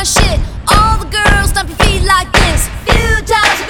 my shit. All the girls stomp your feet like this. Few times